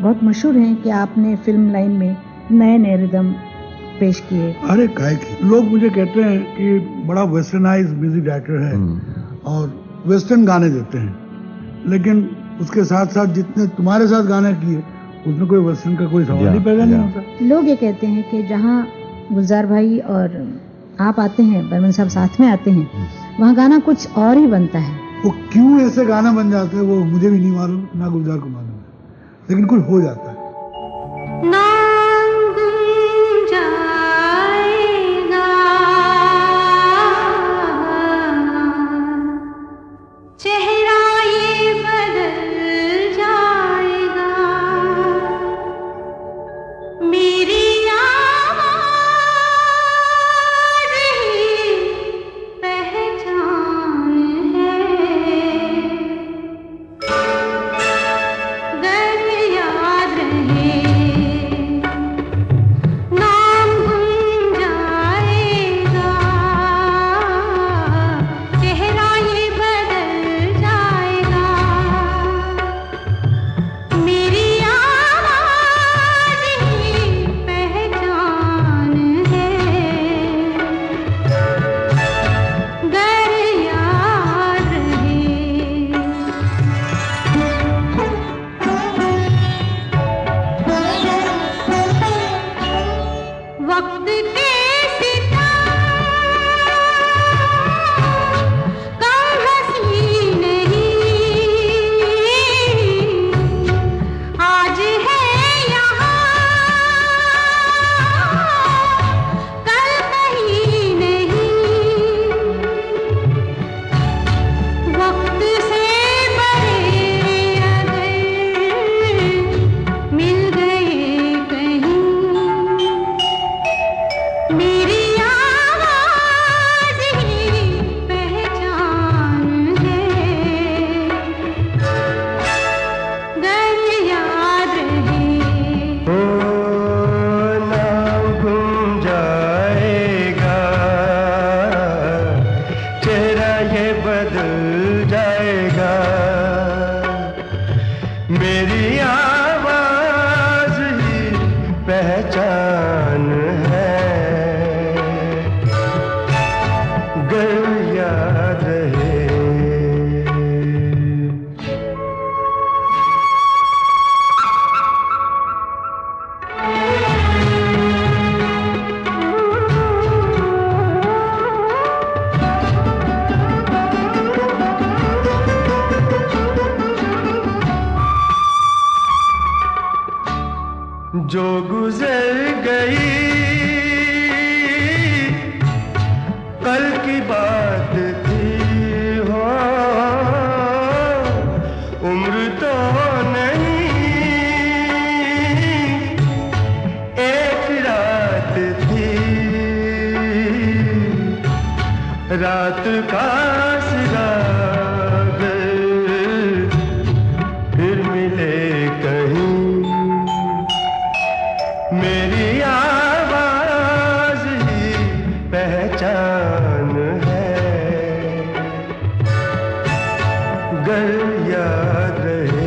बहुत मशहूर हैं कि आपने फ़िल्म लाइन में नए नए रिदम पेश किए। अरे काय की लोग मुझे कहते हैं कि बड़ा वेस्टर्नाइज म्यूज़िक डायरेक्टर है हम्म। और वेस्टर्न गाने देते हैं। लेकिन उसके साथ साथ जितने तुम्हारे साथ गाने किए उसमें कोई वेस्टर्न का कोई सवाल या, ही पैदा नहीं होता। लोग ये कहते हैं कि जहाँ गुलजार भाई और आप आते हैं बर्मन साहब साथ में आते हैं वहाँ गाना कुछ और ही बनता है। वो क्यों ऐसे गाना बन जाते हैं वो मुझे भी नहीं मालूम ना गुलजार को मालूम। लेकिन कुछ हो जाता है। नाम ये बदल जो गुजर गई। कल की बात थी हो, उम्र तो नहीं। एक रात थी। रात का गर याद रहे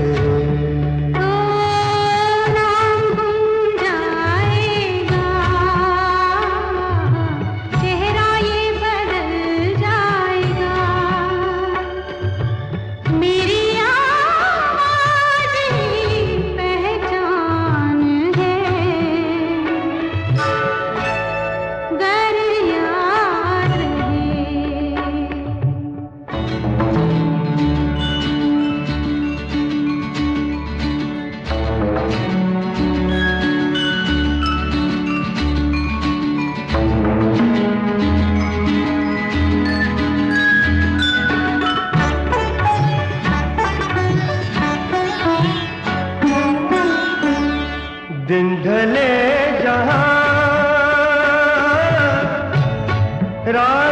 Hit on.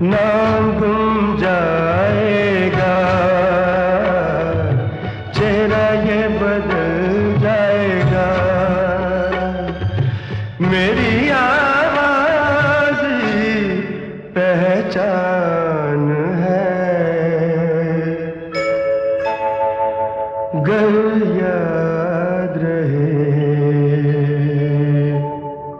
No.